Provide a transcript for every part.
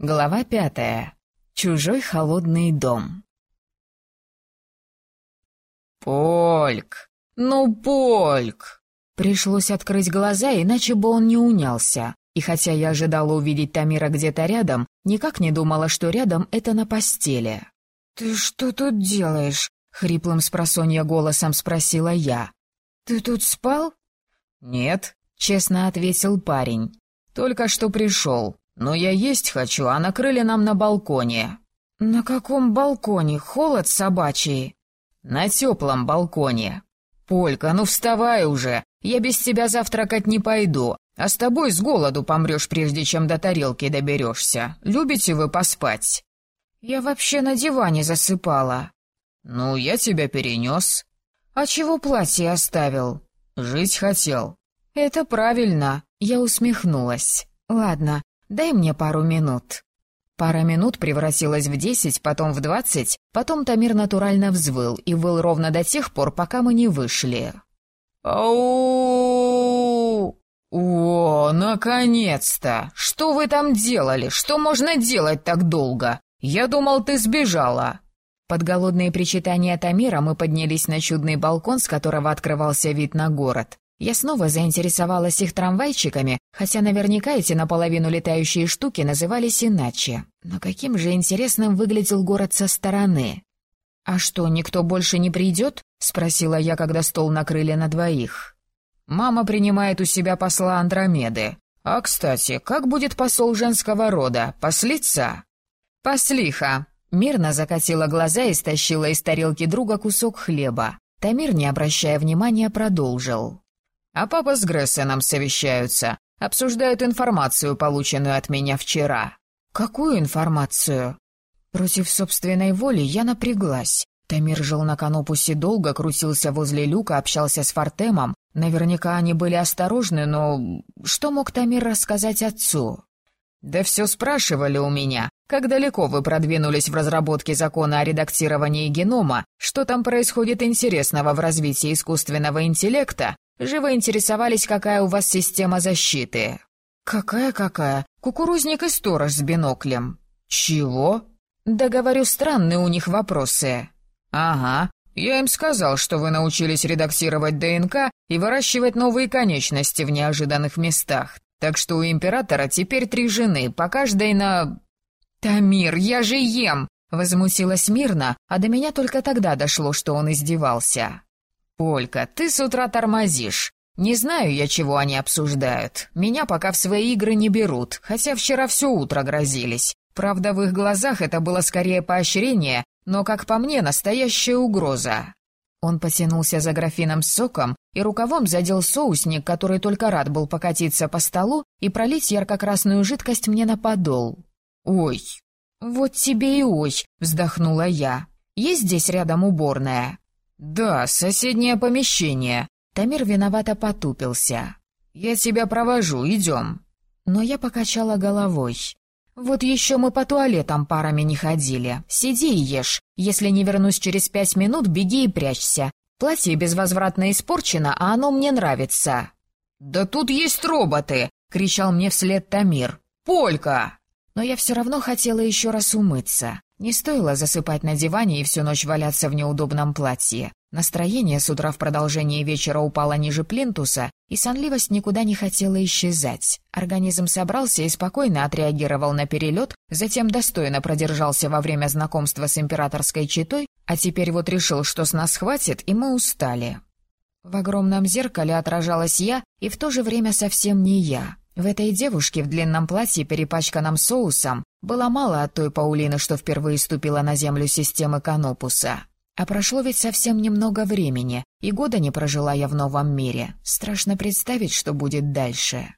Глава пятая. Чужой холодный дом. «Польк! Ну, Польк!» Пришлось открыть глаза, иначе бы он не унялся. И хотя я ожидала увидеть Тамира где-то рядом, никак не думала, что рядом это на постели. «Ты что тут делаешь?» — хриплым спросонья голосом спросила я. «Ты тут спал?» «Нет», — честно ответил парень. «Только что пришел. «Но я есть хочу, а накрыли нам на балконе». «На каком балконе? Холод собачий?» «На теплом балконе». «Полька, ну вставай уже! Я без тебя завтракать не пойду, а с тобой с голоду помрешь, прежде чем до тарелки доберешься. Любите вы поспать?» «Я вообще на диване засыпала». «Ну, я тебя перенес». «А чего платье оставил?» «Жить хотел». «Это правильно», — я усмехнулась. «Ладно, Дай мне пару минут». Пара минут превратилась в десять, потом в двадцать, потом Тамир натурально взвыл и выл ровно до тех пор, пока мы не вышли. «Ау! О, наконец-то! Что вы там делали? Что можно делать так долго? Я думал, ты сбежала!» Под голодные причитания Тамира мы поднялись на чудный балкон, с которого открывался вид на город. Я снова заинтересовалась их трамвайчиками, хотя наверняка эти наполовину летающие штуки назывались иначе. Но каким же интересным выглядел город со стороны. «А что, никто больше не придет?» — спросила я, когда стол накрыли на двоих. «Мама принимает у себя посла Андромеды. А, кстати, как будет посол женского рода? Послица?» «Послиха!» Мирно закатила глаза и стащила из тарелки друга кусок хлеба. Тамир, не обращая внимания, продолжил. А папа с Грессеном совещаются, обсуждают информацию, полученную от меня вчера». «Какую информацию?» Против собственной воли я напряглась. Тамир жил на Канопусе долго, крутился возле люка, общался с Фортемом. Наверняка они были осторожны, но что мог Тамир рассказать отцу? «Да все спрашивали у меня, как далеко вы продвинулись в разработке закона о редактировании генома, что там происходит интересного в развитии искусственного интеллекта, Живо интересовались, какая у вас система защиты. Какая-какая? Кукурузник и сторож с биноклем. Чего? Да говорю, странные у них вопросы. Ага. Я им сказал, что вы научились редактировать ДНК и выращивать новые конечности в неожиданных местах. Так что у императора теперь три жены, по каждой на... «Тамир, я же ем!» — возмутилась мирно, а до меня только тогда дошло, что он издевался. «Полька, ты с утра тормозишь. Не знаю я, чего они обсуждают. Меня пока в свои игры не берут, хотя вчера все утро грозились. Правда, в их глазах это было скорее поощрение, но, как по мне, настоящая угроза». Он потянулся за графином с соком и рукавом задел соусник, который только рад был покатиться по столу и пролить ярко-красную жидкость мне на подол. «Ой, вот тебе и ой!» — вздохнула я. «Есть здесь рядом уборная?» «Да, соседнее помещение». Тамир виновато потупился. «Я тебя провожу, идем». Но я покачала головой. «Вот еще мы по туалетам парами не ходили. Сиди и ешь. Если не вернусь через пять минут, беги и прячься. Платье безвозвратно испорчено, а оно мне нравится». «Да тут есть роботы!» — кричал мне вслед Тамир. «Полька!» Но я все равно хотела еще раз умыться. Не стоило засыпать на диване и всю ночь валяться в неудобном платье. Настроение с утра в продолжении вечера упало ниже плинтуса, и сонливость никуда не хотела исчезать. Организм собрался и спокойно отреагировал на перелет, затем достойно продержался во время знакомства с императорской четой, а теперь вот решил, что с нас хватит, и мы устали. В огромном зеркале отражалась я, и в то же время совсем не я. В этой девушке в длинном платье, перепачканном соусом, было мало от той Паулины, что впервые ступила на землю системы Канопуса. А прошло ведь совсем немного времени, и года не прожила я в новом мире. Страшно представить, что будет дальше.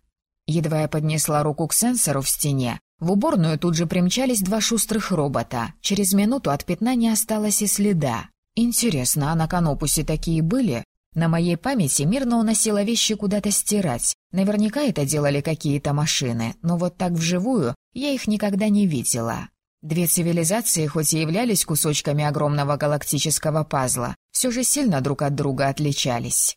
Едва я поднесла руку к сенсору в стене, в уборную тут же примчались два шустрых робота. Через минуту от пятна не осталось и следа. Интересно, а на Канопусе такие были? На моей памяти мирно уносила вещи куда-то стирать. Наверняка это делали какие-то машины, но вот так вживую я их никогда не видела. Две цивилизации, хоть и являлись кусочками огромного галактического пазла, все же сильно друг от друга отличались.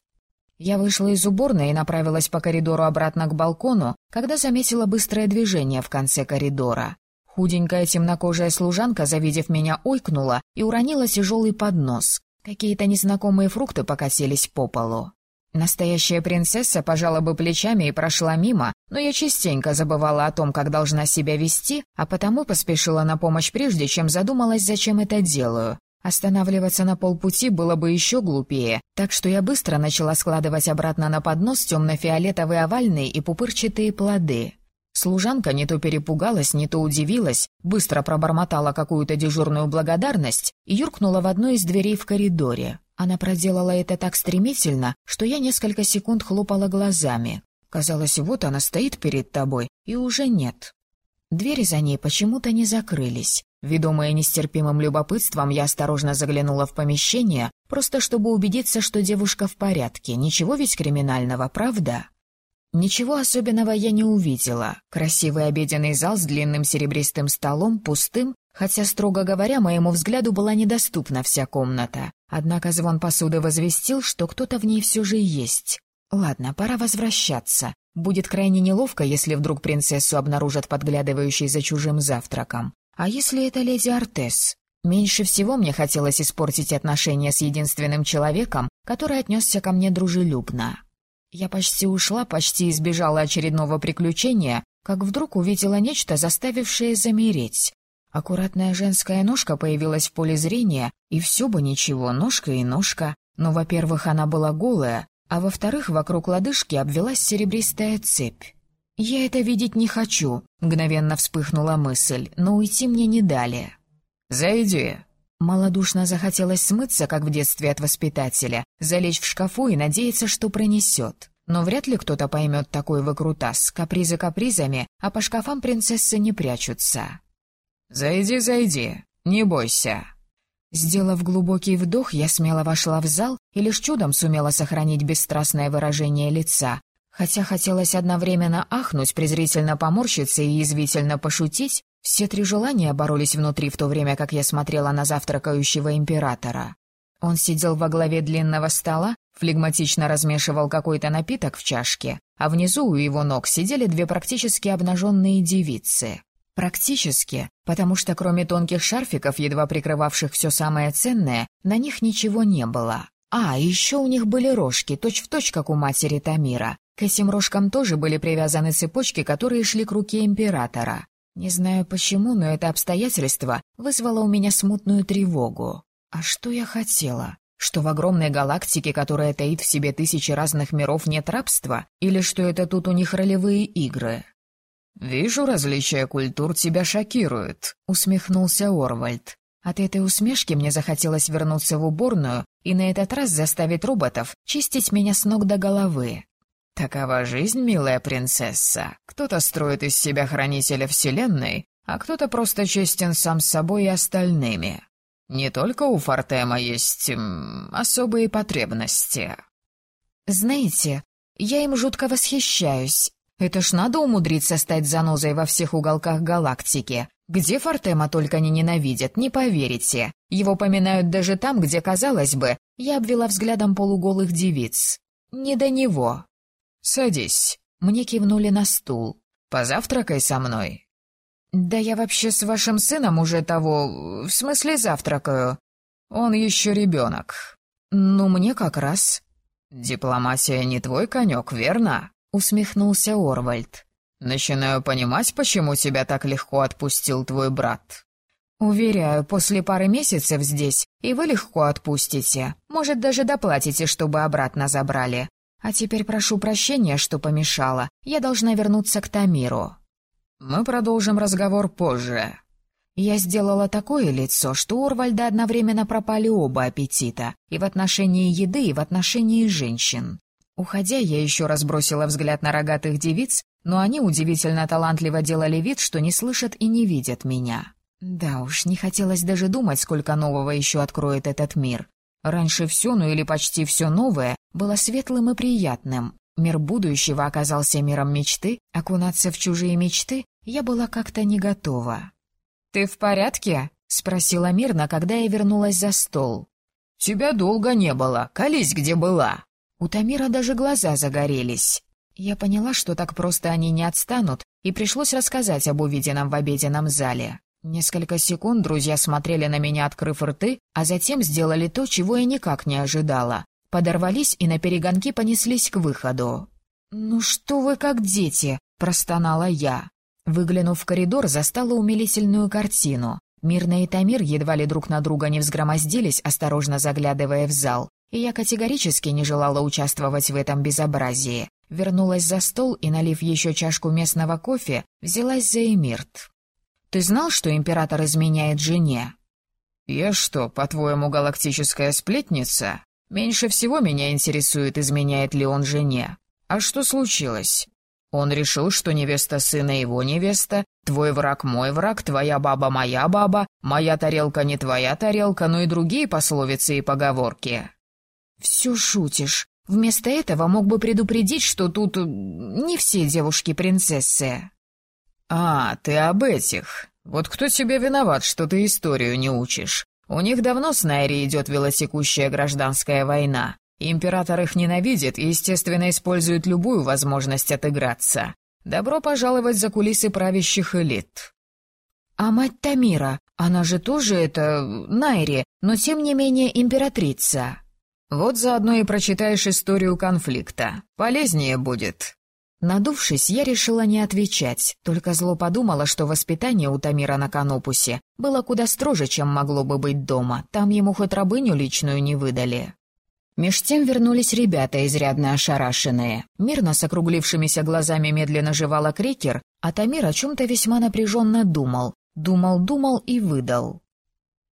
Я вышла из уборной и направилась по коридору обратно к балкону, когда заметила быстрое движение в конце коридора. Худенькая темнокожая служанка, завидев меня, ойкнула и уронила тяжелый поднос. Какие-то незнакомые фрукты покосились по полу. Настоящая принцесса пожала бы плечами и прошла мимо, но я частенько забывала о том, как должна себя вести, а потому поспешила на помощь прежде, чем задумалась, зачем это делаю. Останавливаться на полпути было бы еще глупее, так что я быстро начала складывать обратно на поднос темно-фиолетовые овальные и пупырчатые плоды. Служанка не то перепугалась, не то удивилась, быстро пробормотала какую-то дежурную благодарность и юркнула в одну из дверей в коридоре. Она проделала это так стремительно, что я несколько секунд хлопала глазами. Казалось, вот она стоит перед тобой, и уже нет. Двери за ней почему-то не закрылись. Ведомая нестерпимым любопытством, я осторожно заглянула в помещение, просто чтобы убедиться, что девушка в порядке. Ничего ведь криминального, правда? Ничего особенного я не увидела. Красивый обеденный зал с длинным серебристым столом, пустым, хотя, строго говоря, моему взгляду была недоступна вся комната. Однако звон посуды возвестил, что кто-то в ней все же есть. Ладно, пора возвращаться. Будет крайне неловко, если вдруг принцессу обнаружат подглядывающей за чужим завтраком. А если это леди Артес? Меньше всего мне хотелось испортить отношения с единственным человеком, который отнесся ко мне дружелюбно. Я почти ушла, почти избежала очередного приключения, как вдруг увидела нечто, заставившее замереть. Аккуратная женская ножка появилась в поле зрения, и все бы ничего, ножка и ножка. Но, во-первых, она была голая, а во-вторых, вокруг лодыжки обвелась серебристая цепь. «Я это видеть не хочу», — мгновенно вспыхнула мысль, но уйти мне не дали. «Зайди». Малодушно захотелось смыться, как в детстве от воспитателя, залечь в шкафу и надеяться, что пронесет. Но вряд ли кто-то поймет такой выкрутас, капризы капризами, а по шкафам принцессы не прячутся. «Зайди, зайди, не бойся». Сделав глубокий вдох, я смело вошла в зал и лишь чудом сумела сохранить бесстрастное выражение лица, хотя хотелось одновременно ахнуть, презрительно поморщиться и язвительно пошутить, все три желания боролись внутри в то время, как я смотрела на завтракающего императора. Он сидел во главе длинного стола, флегматично размешивал какой-то напиток в чашке, а внизу у его ног сидели две практически обнаженные девицы. Практически, потому что кроме тонких шарфиков, едва прикрывавших все самое ценное, на них ничего не было. А, еще у них были рожки, точь-в-точь, точь, как у матери Тамира. К этим рожкам тоже были привязаны цепочки, которые шли к руке императора. Не знаю почему, но это обстоятельство вызвало у меня смутную тревогу. А что я хотела? Что в огромной галактике, которая таит в себе тысячи разных миров, нет рабства? Или что это тут у них ролевые игры? «Вижу, различия культур тебя шокируют», — усмехнулся Орвальд. От этой усмешки мне захотелось вернуться в уборную и на этот раз заставить роботов чистить меня с ног до головы. Такова жизнь, милая принцесса. Кто-то строит из себя хранителя вселенной, а кто-то просто честен сам с собой и остальными. Не только у Фортема есть м, особые потребности. Знаете, я им жутко восхищаюсь, это ж надо умудриться стать занозой во всех уголках галактики. Где Фортема только не ненавидят, не поверите. Его поминают даже там, где, казалось бы, я обвела взглядом полуголых девиц. Не до него. «Садись». Мне кивнули на стул. «Позавтракай со мной». «Да я вообще с вашим сыном уже того... В смысле завтракаю. Он еще ребенок». «Ну, мне как раз». «Дипломатия не твой конек, верно?» усмехнулся Орвальд. «Начинаю понимать, почему тебя так легко отпустил твой брат». «Уверяю, после пары месяцев здесь и вы легко отпустите. Может, даже доплатите, чтобы обратно забрали. А теперь прошу прощения, что помешала. Я должна вернуться к Тамиру». «Мы продолжим разговор позже». Я сделала такое лицо, что у Орвальда одновременно пропали оба аппетита, и в отношении еды, и в отношении женщин. Уходя, я еще раз бросила взгляд на рогатых девиц, но они удивительно талантливо делали вид, что не слышат и не видят меня. Да уж, не хотелось даже думать, сколько нового еще откроет этот мир. Раньше все, ну или почти все новое, было светлым и приятным. Мир будущего оказался миром мечты, окунаться в чужие мечты я была как-то не готова. «Ты в порядке?» — спросила мирно, когда я вернулась за стол. «Тебя долго не было. Колись, где была», у Тамира даже глаза загорелись. Я поняла, что так просто они не отстанут, и пришлось рассказать об увиденном в обеденном зале. Несколько секунд друзья смотрели на меня, открыв рты, а затем сделали то, чего я никак не ожидала. Подорвались и на перегонки понеслись к выходу. «Ну что вы как дети!» — простонала я. Выглянув в коридор, застала умилительную картину. Мирна и Тамир едва ли друг на друга не взгромоздились, осторожно заглядывая в зал, и я категорически не желала участвовать в этом безобразии. Вернулась за стол и, налив еще чашку местного кофе, взялась за Эмирт. «Ты знал, что император изменяет жене?» «Я что, по-твоему, галактическая сплетница? Меньше всего меня интересует, изменяет ли он жене. А что случилось? Он решил, что невеста сына его невеста, твой враг мой враг, твоя баба моя баба, моя тарелка не твоя тарелка, ну и другие пословицы и поговорки. Все шутишь. Вместо этого мог бы предупредить, что тут э, не все девушки принцессы. А, ты об этих. Вот кто тебе виноват, что ты историю не учишь? У них давно с Найри идет велосекущая гражданская война. Император их ненавидит и, естественно, использует любую возможность отыграться. Добро пожаловать за кулисы правящих элит. А мать Тамира, она же тоже это... Найри, но тем не менее императрица. Вот заодно и прочитаешь историю конфликта. Полезнее будет. Надувшись, я решила не отвечать, только зло подумала, что воспитание у Тамира на Канопусе было куда строже, чем могло бы быть дома, там ему хоть рабыню личную не выдали. Меж тем вернулись ребята, изрядно ошарашенные. Мирно с округлившимися глазами медленно жевала крекер, а Тамир о чем-то весьма напряженно думал. Думал-думал и выдал.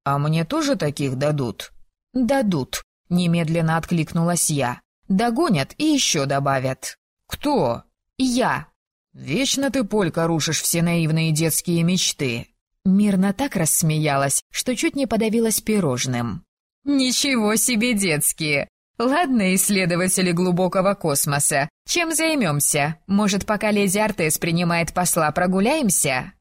«А мне тоже таких дадут?» «Дадут», — немедленно откликнулась я. «Догонят и еще добавят». «Кто?» «Я». «Вечно ты, Полька, рушишь все наивные детские мечты». Мирно так рассмеялась, что чуть не подавилась пирожным. «Ничего себе детские! Ладно, исследователи глубокого космоса, чем займемся? Может, пока леди Артес принимает посла, прогуляемся?»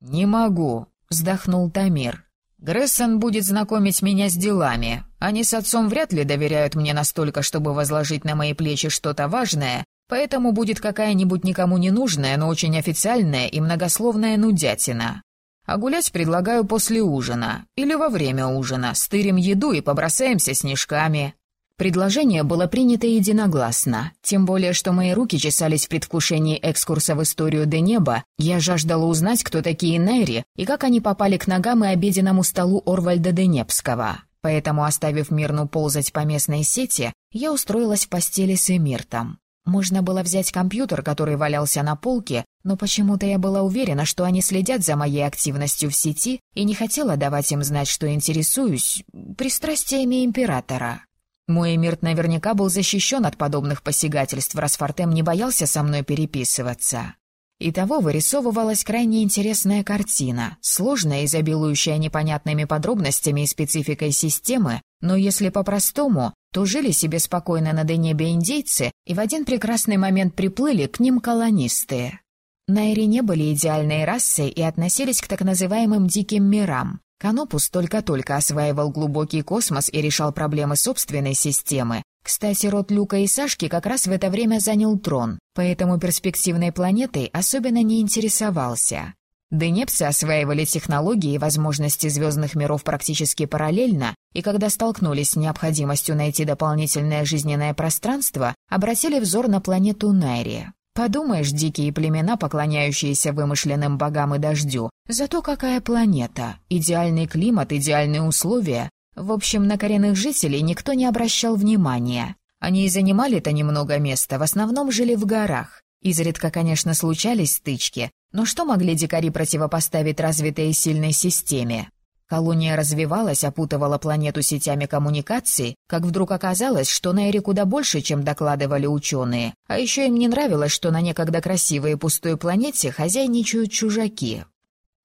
«Не могу», — вздохнул Тамир. «Грессон будет знакомить меня с делами. Они с отцом вряд ли доверяют мне настолько, чтобы возложить на мои плечи что-то важное, поэтому будет какая-нибудь никому не нужная, но очень официальная и многословная нудятина. А гулять предлагаю после ужина. Или во время ужина. Стырим еду и побросаемся снежками». Предложение было принято единогласно. Тем более, что мои руки чесались в предвкушении экскурса в историю Денеба. Я жаждала узнать, кто такие Найри и как они попали к ногам и обеденному столу Орвальда Денепского. Поэтому, оставив Мирну ползать по местной сети, я устроилась в постели с Эмиртом. Можно было взять компьютер, который валялся на полке, но почему-то я была уверена, что они следят за моей активностью в сети и не хотела давать им знать, что интересуюсь пристрастиями императора. Мой Эмирт наверняка был защищен от подобных посягательств, раз Фортем не боялся со мной переписываться. Итого вырисовывалась крайне интересная картина, сложная, изобилующая непонятными подробностями и спецификой системы, но если по-простому, то жили себе спокойно на Денебе индейцы и в один прекрасный момент приплыли к ним колонисты. Найри не были идеальной расой и относились к так называемым «диким мирам». Канопус только-только осваивал глубокий космос и решал проблемы собственной системы. Кстати, род Люка и Сашки как раз в это время занял трон, поэтому перспективной планетой особенно не интересовался. Денепсы осваивали технологии и возможности звездных миров практически параллельно, и когда столкнулись с необходимостью найти дополнительное жизненное пространство, обратили взор на планету Найри. Подумаешь, дикие племена, поклоняющиеся вымышленным богам и дождю. Зато какая планета? Идеальный климат, идеальные условия. В общем, на коренных жителей никто не обращал внимания. Они и занимали-то немного места, в основном жили в горах. Изредка, конечно, случались стычки, но что могли дикари противопоставить развитой и сильной системе? Колония развивалась, опутывала планету сетями коммуникаций, как вдруг оказалось, что на Эре куда больше, чем докладывали ученые. А еще им не нравилось, что на некогда красивой и пустой планете хозяйничают чужаки.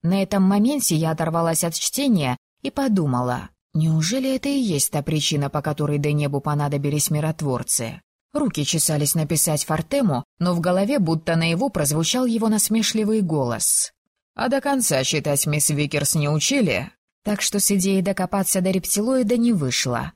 На этом моменте я оторвалась от чтения и подумала, неужели это и есть та причина, по которой до небу понадобились миротворцы? Руки чесались написать Фортему, но в голове будто на его прозвучал его насмешливый голос. «А до конца читать мисс Викерс не учили?» Так что с идеей докопаться до рептилоида не вышло.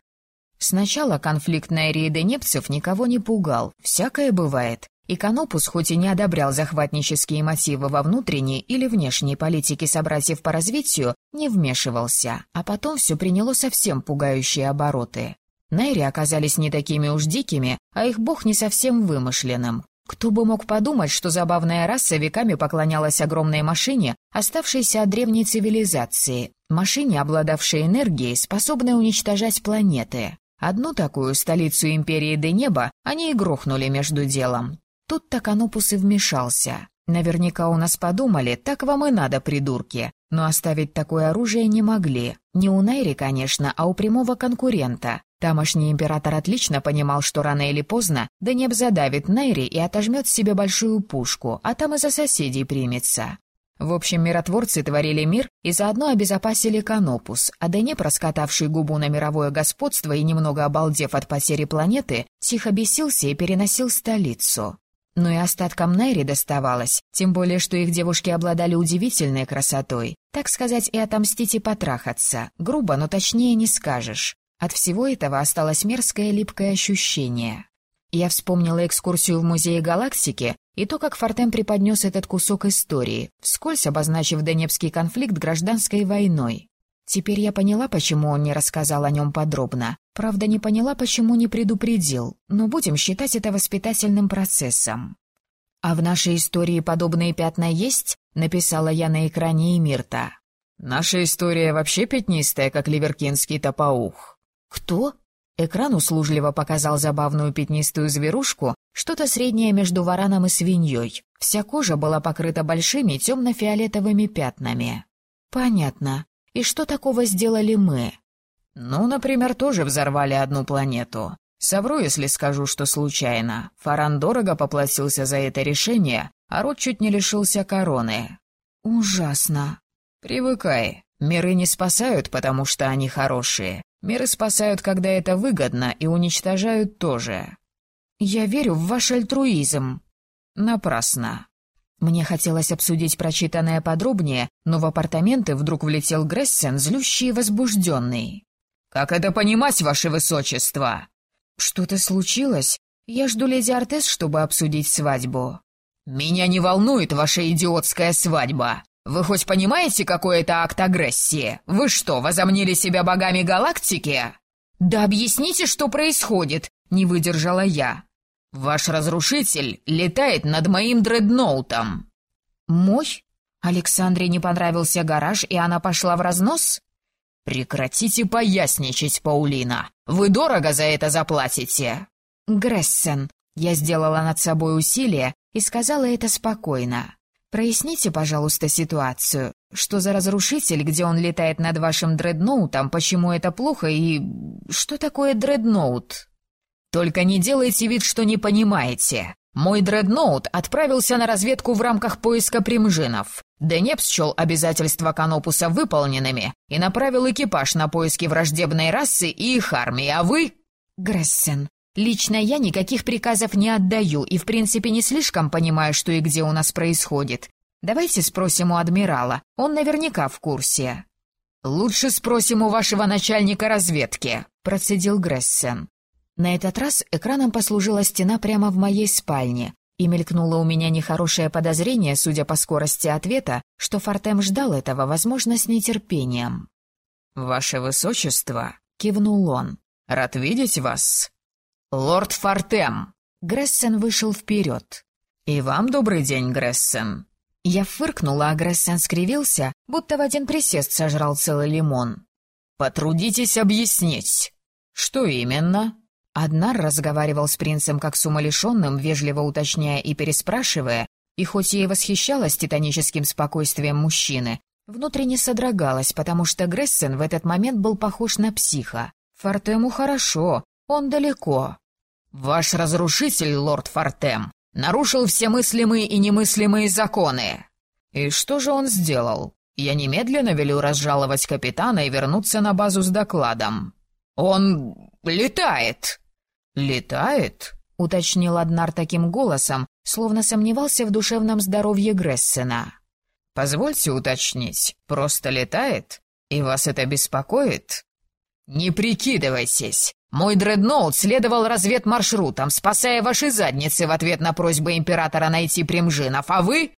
Сначала конфликт на Эрииде Непцев никого не пугал, всякое бывает. и Канопус хоть и не одобрял захватнические мотивы во внутренней или внешней политике собратьев по развитию, не вмешивался, а потом все приняло совсем пугающие обороты. Найри оказались не такими уж дикими, а их бог не совсем вымышленным. Кто бы мог подумать, что забавная раса веками поклонялась огромной машине, оставшейся от древней цивилизации, машине, обладавшей энергией, способной уничтожать планеты. Одну такую столицу империи Денеба они и грохнули между делом. Тут-то Канопус и вмешался. Наверняка у нас подумали, так вам и надо, придурки. Но оставить такое оружие не могли. Не у Найри, конечно, а у прямого конкурента. Тамошний император отлично понимал, что рано или поздно Денеб задавит Найри и отожмет себе большую пушку, а там и за соседей примется. В общем, миротворцы творили мир и заодно обезопасили Канопус, а Денеб, раскатавший губу на мировое господство и немного обалдев от потери планеты, тихо бесился и переносил столицу. Но и остаткам Найри доставалось, тем более, что их девушки обладали удивительной красотой. Так сказать, и отомстить и потрахаться. Грубо, но точнее не скажешь. От всего этого осталось мерзкое липкое ощущение. Я вспомнила экскурсию в Музее Галактики и то, как Фортем преподнес этот кусок истории, вскользь обозначив Донецкий конфликт гражданской войной. Теперь я поняла, почему он не рассказал о нем подробно. Правда, не поняла, почему не предупредил, но будем считать это воспитательным процессом. «А в нашей истории подобные пятна есть?» — написала я на экране Эмирта. «Наша история вообще пятнистая, как ливеркинский топаух», «Кто?» Экран услужливо показал забавную пятнистую зверушку, что-то среднее между вараном и свиньей. Вся кожа была покрыта большими темно-фиолетовыми пятнами. «Понятно. И что такого сделали мы?» «Ну, например, тоже взорвали одну планету. Совру, если скажу, что случайно. Фаран дорого поплатился за это решение, а род чуть не лишился короны». «Ужасно». «Привыкай. Миры не спасают, потому что они хорошие. Миры спасают, когда это выгодно, и уничтожают тоже. Я верю в ваш альтруизм. Напрасно. Мне хотелось обсудить прочитанное подробнее, но в апартаменты вдруг влетел Грессен, злющий и возбужденный. «Как это понимать, ваше высочество?» «Что-то случилось? Я жду леди Артес, чтобы обсудить свадьбу». «Меня не волнует ваша идиотская свадьба. «Вы хоть понимаете, какой это акт агрессии? Вы что, возомнили себя богами галактики?» «Да объясните, что происходит», — не выдержала я. «Ваш разрушитель летает над моим дредноутом». «Мой? Александре не понравился гараж, и она пошла в разнос?» «Прекратите поясничать, Паулина. Вы дорого за это заплатите». «Грессен». Я сделала над собой усилие и сказала это спокойно. Проясните, пожалуйста, ситуацию. Что за разрушитель, где он летает над вашим дредноутом, почему это плохо и... Что такое дредноут? Только не делайте вид, что не понимаете. Мой дредноут отправился на разведку в рамках поиска примжинов. Денеп счел обязательства Канопуса выполненными и направил экипаж на поиски враждебной расы и их армии, а вы... Грессен, Лично я никаких приказов не отдаю и, в принципе, не слишком понимаю, что и где у нас происходит. Давайте спросим у адмирала, он наверняка в курсе». «Лучше спросим у вашего начальника разведки», — процедил Грессен. На этот раз экраном послужила стена прямо в моей спальне, и мелькнуло у меня нехорошее подозрение, судя по скорости ответа, что Фортем ждал этого, возможно, с нетерпением. «Ваше высочество», — кивнул он, — «рад видеть вас». «Лорд Фортем!» Грессен вышел вперед. «И вам добрый день, Грессен!» Я фыркнула, а Грессен скривился, будто в один присест сожрал целый лимон. «Потрудитесь объяснить!» «Что именно?» Аднар разговаривал с принцем как с умалишенным, вежливо уточняя и переспрашивая, и хоть ей восхищалась титаническим спокойствием мужчины, внутренне содрогалась, потому что Грессен в этот момент был похож на психа. Фортему хорошо, он далеко. Ваш разрушитель, лорд Фортем, нарушил все мыслимые и немыслимые законы. И что же он сделал? Я немедленно велю разжаловать капитана и вернуться на базу с докладом. Он летает. Летает? уточнил Аднар таким голосом, словно сомневался в душевном здоровье Грессена. «Позвольте уточнить, просто летает? И вас это беспокоит?» «Не прикидывайтесь. Мой дредноут следовал разведмаршрутам, спасая ваши задницы в ответ на просьбу императора найти примжинов, а вы...»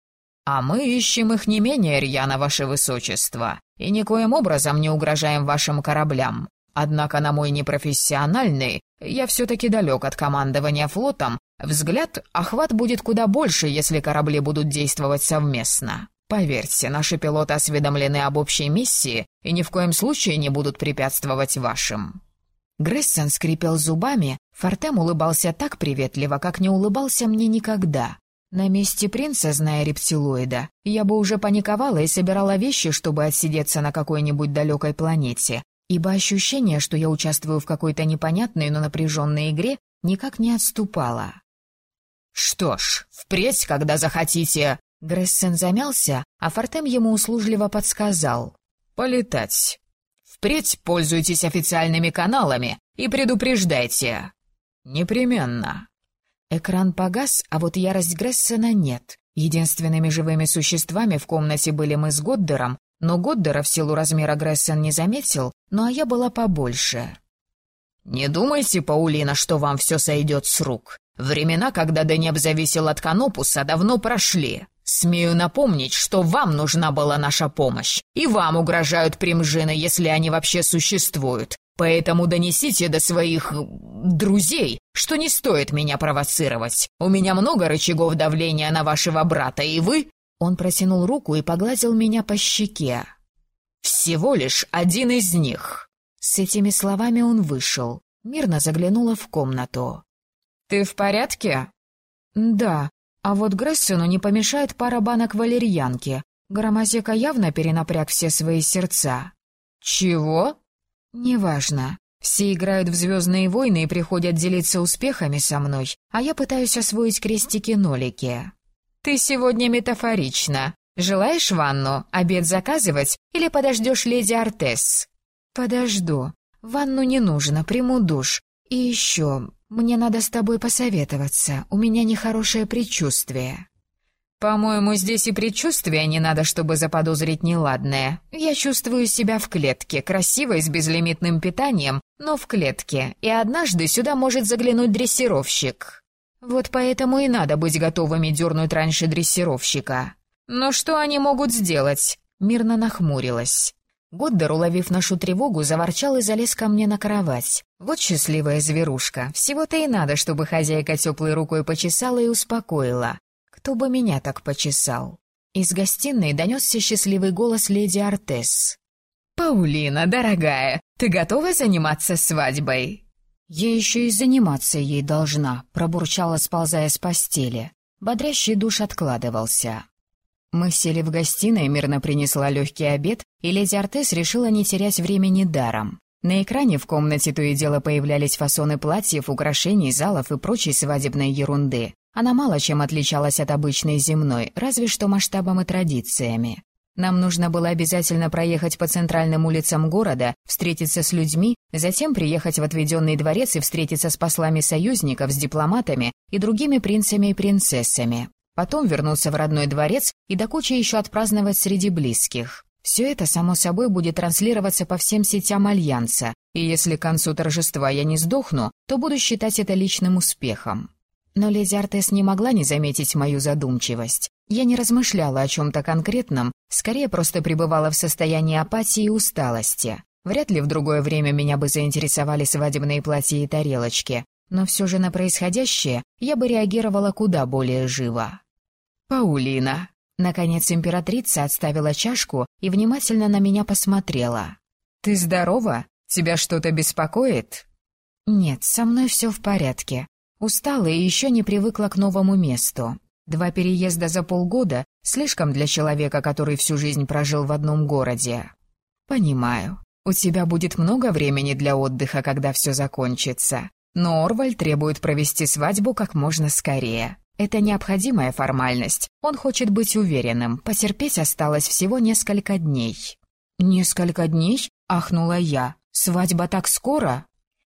«А мы ищем их не менее рьяно, ваше высочество, и никоим образом не угрожаем вашим кораблям. Однако на мой непрофессиональный, я все-таки далек от командования флотом, взгляд, охват будет куда больше, если корабли будут действовать совместно. Поверьте, наши пилоты осведомлены об общей миссии и ни в коем случае не будут препятствовать вашим». Грессен скрипел зубами, Фортем улыбался так приветливо, как не улыбался мне никогда. На месте принца, зная рептилоида, я бы уже паниковала и собирала вещи, чтобы отсидеться на какой-нибудь далекой планете, ибо ощущение, что я участвую в какой-то непонятной, но напряженной игре, никак не отступало. «Что ж, впредь, когда захотите...» Грессен замялся, а Фортем ему услужливо подсказал. «Полетать. Впредь пользуйтесь официальными каналами и предупреждайте. Непременно». Экран погас, а вот ярость Грессена нет. Единственными живыми существами в комнате были мы с Годдером, но Годдера в силу размера Грессен не заметил, ну а я была побольше. «Не думайте, Паулина, что вам все сойдет с рук. Времена, когда Денеб зависел от Канопуса, давно прошли. Смею напомнить, что вам нужна была наша помощь, и вам угрожают примжины, если они вообще существуют. Поэтому донесите до своих... друзей, что не стоит меня провоцировать. У меня много рычагов давления на вашего брата, и вы он протянул руку и погладил меня по щеке. «Всего лишь один из них!» С этими словами он вышел. Мирно заглянула в комнату. «Ты в порядке?» «Да. А вот Грессену не помешает пара банок валерьянки. Громозека явно перенапряг все свои сердца». «Чего?» «Неважно. Все играют в «Звездные войны» и приходят делиться успехами со мной, а я пытаюсь освоить крестики-нолики». «Ты сегодня метафорична. Желаешь ванну, обед заказывать или подождешь леди Артес?» «Подожду. Ванну не нужно, приму душ. И еще, мне надо с тобой посоветоваться. У меня нехорошее предчувствие». «По-моему, здесь и предчувствия не надо, чтобы заподозрить неладное. Я чувствую себя в клетке, красивой, с безлимитным питанием, но в клетке, и однажды сюда может заглянуть дрессировщик». Вот поэтому и надо быть готовыми дернуть раньше дрессировщика. Но что они могут сделать? Мирно нахмурилась. Годдер, уловив нашу тревогу, заворчал и залез ко мне на кровать. Вот счастливая зверушка. Всего-то и надо, чтобы хозяйка теплой рукой почесала и успокоила. Кто бы меня так почесал? Из гостиной донесся счастливый голос леди Артес. «Паулина, дорогая, ты готова заниматься свадьбой?» «Я еще и заниматься ей должна», — пробурчала, сползая с постели. Бодрящий душ откладывался. Мы сели в гостиной, мирно принесла легкий обед, и леди Артес решила не терять времени даром. На экране в комнате то и дело появлялись фасоны платьев, украшений, залов и прочей свадебной ерунды. Она мало чем отличалась от обычной земной, разве что масштабом и традициями. Нам нужно было обязательно проехать по центральным улицам города, встретиться с людьми, затем приехать в отведенный дворец и встретиться с послами союзников, с дипломатами и другими принцами и принцессами. Потом вернуться в родной дворец и до кучи еще отпраздновать среди близких. Все это, само собой, будет транслироваться по всем сетям Альянса, и если к концу торжества я не сдохну, то буду считать это личным успехом. Но леди Артес не могла не заметить мою задумчивость. Я не размышляла о чем-то конкретном, скорее просто пребывала в состоянии апатии и усталости. Вряд ли в другое время меня бы заинтересовали свадебные платья и тарелочки, но все же на происходящее я бы реагировала куда более живо. «Паулина!» Наконец императрица отставила чашку и внимательно на меня посмотрела. «Ты здорова? Тебя что-то беспокоит?» «Нет, со мной все в порядке. Устала и еще не привыкла к новому месту. Два переезда за полгода — слишком для человека, который всю жизнь прожил в одном городе. Понимаю. У тебя будет много времени для отдыха, когда все закончится. Но Орваль требует провести свадьбу как можно скорее. Это необходимая формальность. Он хочет быть уверенным. Потерпеть осталось всего несколько дней. «Несколько дней?» — ахнула я. «Свадьба так скоро?»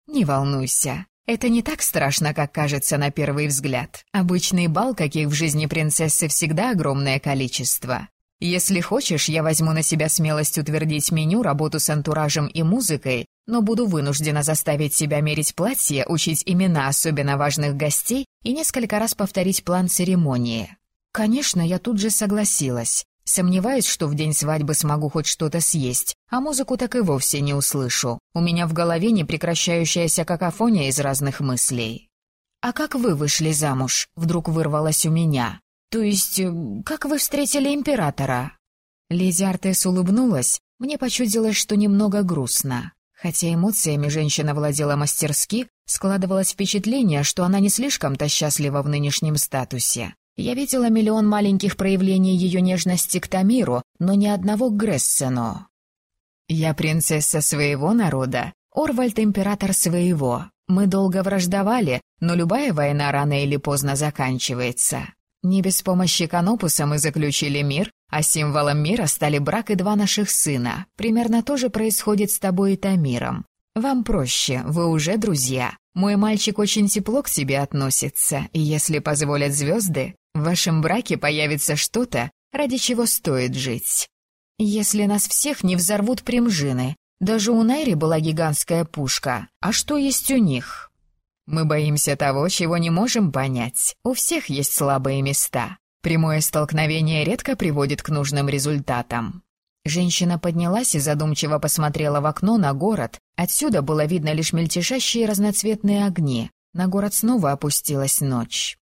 «Не волнуйся. Это не так страшно, как кажется на первый взгляд. Обычный бал, каких в жизни принцессы всегда огромное количество. Если хочешь, я возьму на себя смелость утвердить меню, работу с антуражем и музыкой, но буду вынуждена заставить себя мерить платье, учить имена особенно важных гостей и несколько раз повторить план церемонии. Конечно, я тут же согласилась. Сомневаюсь, что в день свадьбы смогу хоть что-то съесть, а музыку так и вовсе не услышу. У меня в голове непрекращающаяся какофония из разных мыслей. «А как вы вышли замуж?» — вдруг вырвалось у меня. «То есть, э, как вы встретили императора?» Леди Артес улыбнулась, мне почудилось, что немного грустно. Хотя эмоциями женщина владела мастерски, складывалось впечатление, что она не слишком-то счастлива в нынешнем статусе. Я видела миллион маленьких проявлений ее нежности к Тамиру, но ни одного к Грессену. «Я принцесса своего народа, Орвальд — император своего. Мы долго враждовали, но любая война рано или поздно заканчивается. Не без помощи Канопуса мы заключили мир, а символом мира стали брак и два наших сына. Примерно то же происходит с тобой и Тамиром. Вам проще, вы уже друзья. Мой мальчик очень тепло к тебе относится, и если позволят звезды, в вашем браке появится что-то, ради чего стоит жить. Если нас всех не взорвут примжины. Даже у Найри была гигантская пушка. А что есть у них? Мы боимся того, чего не можем понять. У всех есть слабые места. Прямое столкновение редко приводит к нужным результатам. Женщина поднялась и задумчиво посмотрела в окно на город. Отсюда было видно лишь мельтешащие разноцветные огни. На город снова опустилась ночь.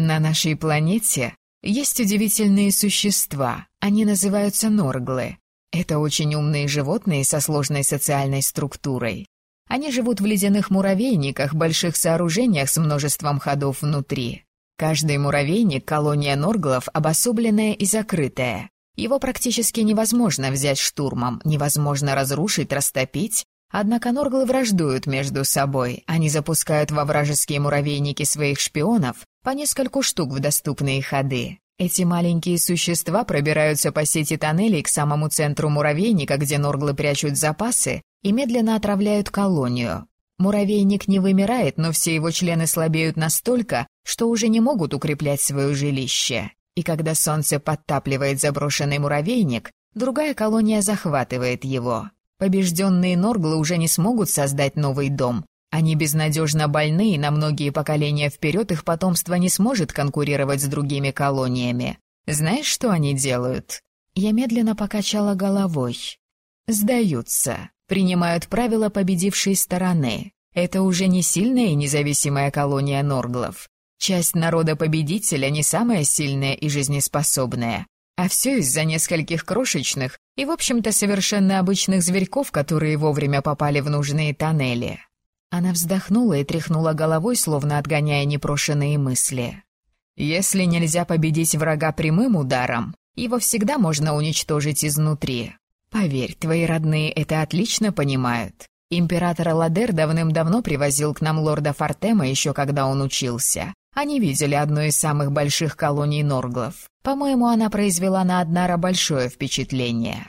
На нашей планете есть удивительные существа. Они называются норглы. Это очень умные животные со сложной социальной структурой. Они живут в ледяных муравейниках, больших сооружениях с множеством ходов внутри. Каждый муравейник — колония норглов, обособленная и закрытая. Его практически невозможно взять штурмом, невозможно разрушить, растопить. Однако норглы враждуют между собой. Они запускают во вражеские муравейники своих шпионов по нескольку штук в доступные ходы. Эти маленькие существа пробираются по сети тоннелей к самому центру муравейника, где норглы прячут запасы, и медленно отравляют колонию. Муравейник не вымирает, но все его члены слабеют настолько, что уже не могут укреплять свое жилище. И когда солнце подтапливает заброшенный муравейник, другая колония захватывает его. Побежденные Норглы уже не смогут создать новый дом. Они безнадежно больны, и на многие поколения вперед их потомство не сможет конкурировать с другими колониями. Знаешь, что они делают? Я медленно покачала головой. Сдаются принимают правила победившей стороны. Это уже не сильная и независимая колония Норглов. Часть народа-победителя не самая сильная и жизнеспособная. А все из-за нескольких крошечных и, в общем-то, совершенно обычных зверьков, которые вовремя попали в нужные тоннели. Она вздохнула и тряхнула головой, словно отгоняя непрошенные мысли. Если нельзя победить врага прямым ударом, его всегда можно уничтожить изнутри. Поверь, твои родные это отлично понимают. Император Аладер давным-давно привозил к нам лорда Фортема еще когда он учился. Они видели одну из самых больших колоний Норглов. По-моему, она произвела на Аднара большое впечатление.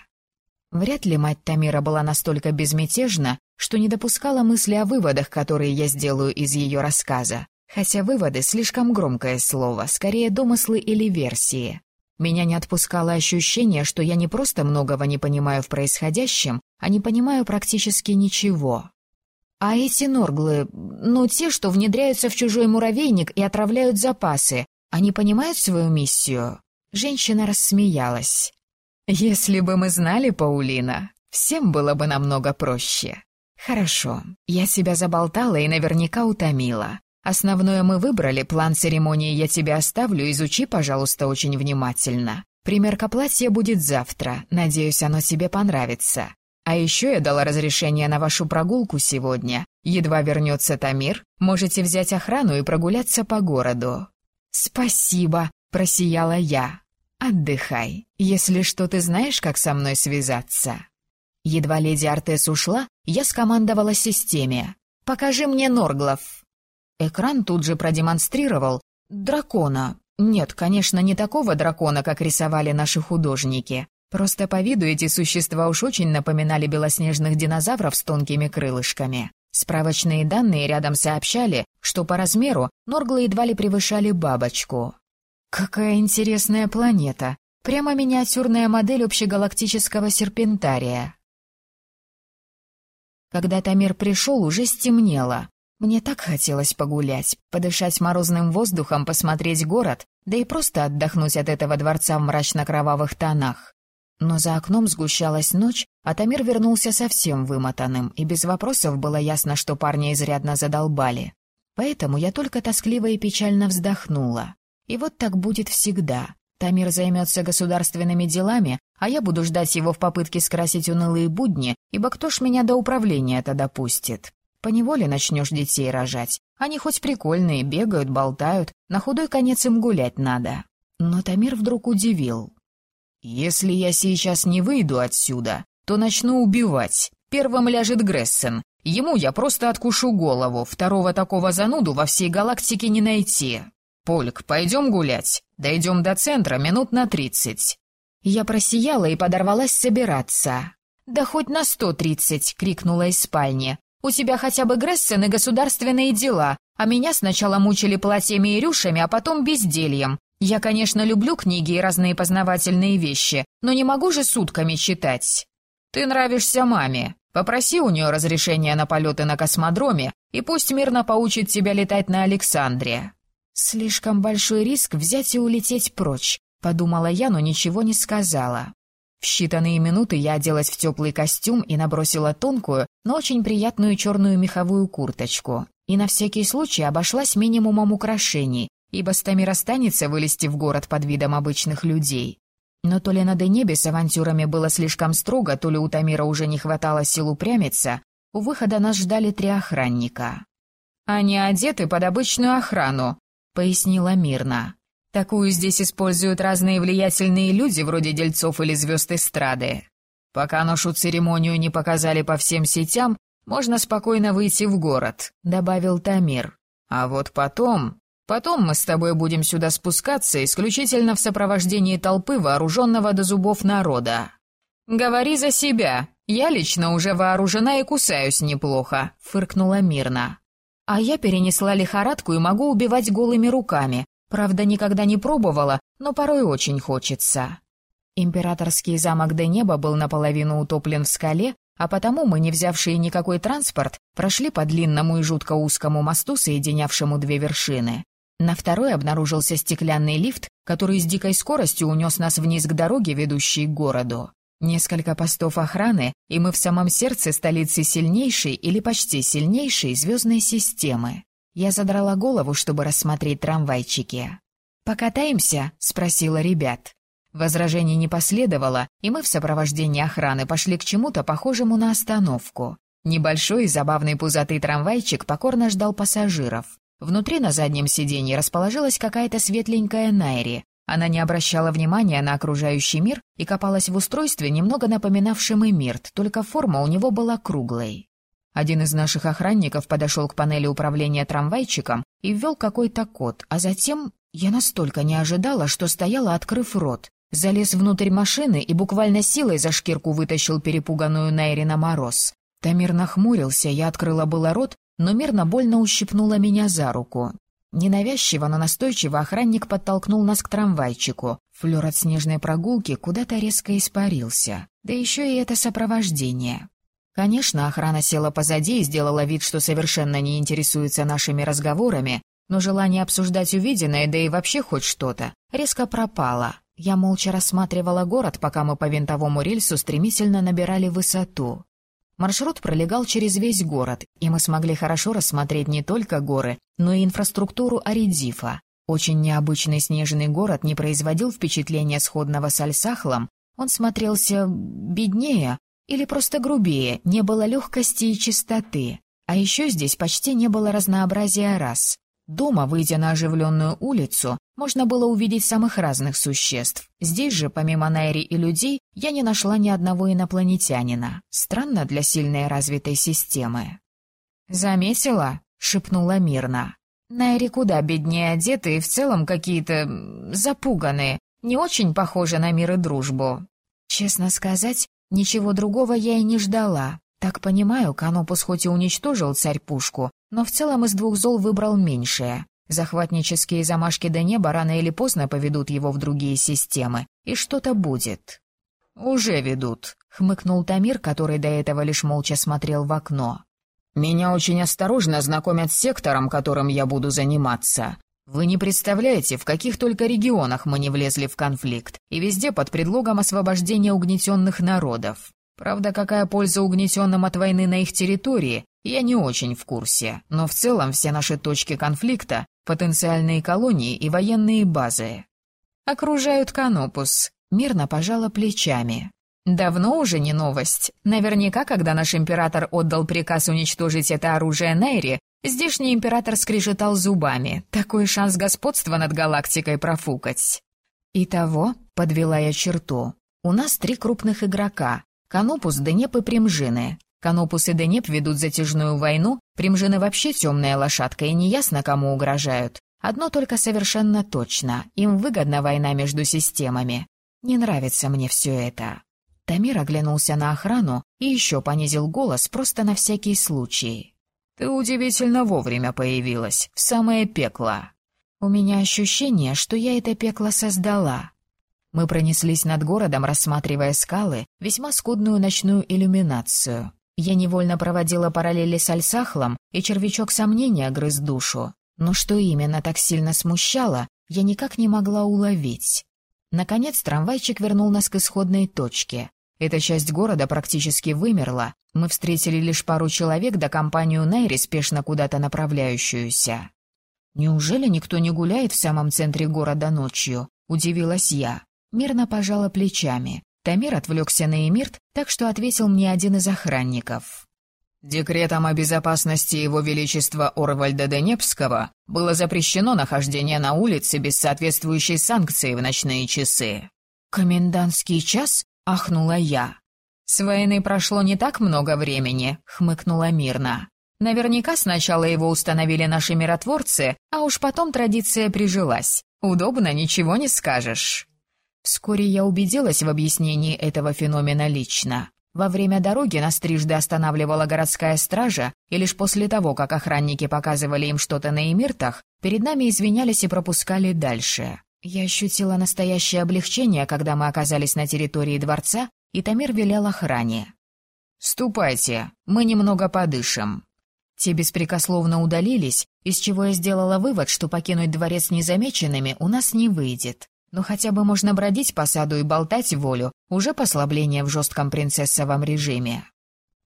Вряд ли мать Тамира была настолько безмятежна, что не допускала мысли о выводах, которые я сделаю из ее рассказа. Хотя выводы — слишком громкое слово, скорее домыслы или версии. Меня не отпускало ощущение, что я не просто многого не понимаю в происходящем, а не понимаю практически ничего. А эти норглы, ну, те, что внедряются в чужой муравейник и отравляют запасы, они понимают свою миссию?» Женщина рассмеялась. «Если бы мы знали, Паулина, всем было бы намного проще. Хорошо, я себя заболтала и наверняка утомила. Основное мы выбрали, план церемонии я тебе оставлю, изучи, пожалуйста, очень внимательно. Примерка платья будет завтра, надеюсь, оно тебе понравится. А еще я дала разрешение на вашу прогулку сегодня. Едва вернется Тамир, можете взять охрану и прогуляться по городу». «Спасибо», — просияла я. «Отдыхай. Если что, ты знаешь, как со мной связаться?» Едва леди Артес ушла, я скомандовала системе. «Покажи мне Норглов». Экран тут же продемонстрировал дракона. Нет, конечно, не такого дракона, как рисовали наши художники. Просто по виду эти существа уж очень напоминали белоснежных динозавров с тонкими крылышками. Справочные данные рядом сообщали, что по размеру Норглы едва ли превышали бабочку. Какая интересная планета. Прямо миниатюрная модель общегалактического серпентария. Когда Тамир пришел, уже стемнело. Мне так хотелось погулять, подышать морозным воздухом, посмотреть город, да и просто отдохнуть от этого дворца в мрачно-кровавых тонах. Но за окном сгущалась ночь, а Тамир вернулся совсем вымотанным, и без вопросов было ясно, что парня изрядно задолбали. Поэтому я только тоскливо и печально вздохнула. И вот так будет всегда. Тамир займется государственными делами, а я буду ждать его в попытке скрасить унылые будни, ибо кто ж меня до управления-то допустит? Поневоле начнешь детей рожать. Они хоть прикольные, бегают, болтают, на худой конец им гулять надо. Но Тамир вдруг удивил. «Если я сейчас не выйду отсюда, то начну убивать. Первым ляжет Грессен. Ему я просто откушу голову, второго такого зануду во всей галактике не найти. Польк, пойдем гулять. Дойдем до центра минут на тридцать». Я просияла и подорвалась собираться. «Да хоть на сто тридцать!» — крикнула из спальни. «У тебя хотя бы Грессен и государственные дела, а меня сначала мучили платьями и рюшами, а потом бездельем. Я, конечно, люблю книги и разные познавательные вещи, но не могу же сутками читать. Ты нравишься маме. Попроси у нее разрешения на полеты на космодроме, и пусть мирно поучит тебя летать на Александре». «Слишком большой риск взять и улететь прочь», — подумала я, но ничего не сказала. В считанные минуты я оделась в теплый костюм и набросила тонкую, но очень приятную черную меховую курточку. И на всякий случай обошлась минимумом украшений, ибо Стамир останется вылезти в город под видом обычных людей. Но то ли на Денебе с авантюрами было слишком строго, то ли у Тамира уже не хватало сил упрямиться, у выхода нас ждали три охранника. «Они одеты под обычную охрану», — пояснила Мирна. «Такую здесь используют разные влиятельные люди, вроде дельцов или звезд эстрады. Пока нашу церемонию не показали по всем сетям, можно спокойно выйти в город», — добавил Тамир. «А вот потом...» Потом мы с тобой будем сюда спускаться исключительно в сопровождении толпы вооруженного до зубов народа. Говори за себя. Я лично уже вооружена и кусаюсь неплохо, фыркнула мирно. А я перенесла лихорадку и могу убивать голыми руками. Правда, никогда не пробовала, но порой очень хочется. Императорский замок до неба был наполовину утоплен в скале, а потому мы, не взявшие никакой транспорт, прошли по длинному и жутко узкому мосту, соединявшему две вершины. На второй обнаружился стеклянный лифт, который с дикой скоростью унес нас вниз к дороге, ведущей к городу. Несколько постов охраны, и мы в самом сердце столицы сильнейшей или почти сильнейшей звездной системы. Я задрала голову, чтобы рассмотреть трамвайчики. «Покатаемся?» — спросила ребят. Возражений не последовало, и мы в сопровождении охраны пошли к чему-то похожему на остановку. Небольшой и забавный пузатый трамвайчик покорно ждал пассажиров. Внутри на заднем сиденье расположилась какая-то светленькая Найри. Она не обращала внимания на окружающий мир и копалась в устройстве, немного напоминавшем и Мирт, только форма у него была круглой. Один из наших охранников подошел к панели управления трамвайчиком и ввел какой-то код, а затем я настолько не ожидала, что стояла, открыв рот. Залез внутрь машины и буквально силой за шкирку вытащил перепуганную Найри на мороз. Тамир нахмурился, я открыла было рот, но мирно больно ущипнула меня за руку. Ненавязчиво, но настойчиво охранник подтолкнул нас к трамвайчику. Флёр от снежной прогулки куда-то резко испарился. Да еще и это сопровождение. Конечно, охрана села позади и сделала вид, что совершенно не интересуется нашими разговорами, но желание обсуждать увиденное, да и вообще хоть что-то, резко пропало. Я молча рассматривала город, пока мы по винтовому рельсу стремительно набирали высоту. Маршрут пролегал через весь город, и мы смогли хорошо рассмотреть не только горы, но и инфраструктуру Аридифа. Очень необычный снежный город не производил впечатления сходного с Альсахлом, он смотрелся беднее или просто грубее, не было легкости и чистоты. А еще здесь почти не было разнообразия рас. Дома, выйдя на оживленную улицу, можно было увидеть самых разных существ. Здесь же, помимо Найри и людей, я не нашла ни одного инопланетянина. Странно для сильной развитой системы. «Заметила?» — шепнула мирно. «Найри куда беднее одеты и в целом какие-то... запуганные, не очень похожи на мир и дружбу». Честно сказать, ничего другого я и не ждала. Так понимаю, Канопус хоть и уничтожил царь-пушку, но в целом из двух зол выбрал меньшее. Захватнические замашки до неба рано или поздно поведут его в другие системы, и что-то будет. «Уже ведут», — хмыкнул Тамир, который до этого лишь молча смотрел в окно. «Меня очень осторожно знакомят с сектором, которым я буду заниматься. Вы не представляете, в каких только регионах мы не влезли в конфликт, и везде под предлогом освобождения угнетенных народов. Правда, какая польза угнетенным от войны на их территории, я не очень в курсе, но в целом все наши точки конфликта — потенциальные колонии и военные базы. Окружают Канопус, мирно пожала плечами. Давно уже не новость. Наверняка, когда наш император отдал приказ уничтожить это оружие Нейри, здешний император скрежетал зубами. Такой шанс господства над галактикой профукать. Итого, подвела я черту, у нас три крупных игрока — Канопус, Денеп и Примжины. Канопус и Денеп ведут затяжную войну, Примжины вообще темная лошадка и неясно, кому угрожают. Одно только совершенно точно — им выгодна война между системами. Не нравится мне все это. Тамир оглянулся на охрану и еще понизил голос просто на всякий случай. «Ты удивительно вовремя появилась, в самое пекло». «У меня ощущение, что я это пекло создала». Мы пронеслись над городом, рассматривая скалы, весьма скудную ночную иллюминацию. Я невольно проводила параллели с Альсахлом, и червячок сомнения грыз душу. Но что именно так сильно смущало, я никак не могла уловить. Наконец трамвайчик вернул нас к исходной точке. Эта часть города практически вымерла. Мы встретили лишь пару человек да компанию Найри, спешно куда-то направляющуюся. «Неужели никто не гуляет в самом центре города ночью?» — удивилась я. Мирно пожала плечами. Тамир отвлекся на Эмирт, так что ответил мне один из охранников. Декретом о безопасности Его Величества Орвальда Денепского было запрещено нахождение на улице без соответствующей санкции в ночные часы. «Комендантский час?» — ахнула я. «С войны прошло не так много времени», — хмыкнула мирно. «Наверняка сначала его установили наши миротворцы, а уж потом традиция прижилась. Удобно, ничего не скажешь». Вскоре я убедилась в объяснении этого феномена лично. Во время дороги нас трижды останавливала городская стража, и лишь после того, как охранники показывали им что-то на эмиртах, перед нами извинялись и пропускали дальше. Я ощутила настоящее облегчение, когда мы оказались на территории дворца, и Тамир велел охране. «Ступайте, мы немного подышим». Те беспрекословно удалились, из чего я сделала вывод, что покинуть дворец незамеченными у нас не выйдет. Но хотя бы можно бродить по саду и болтать волю, уже послабление в жестком принцессовом режиме.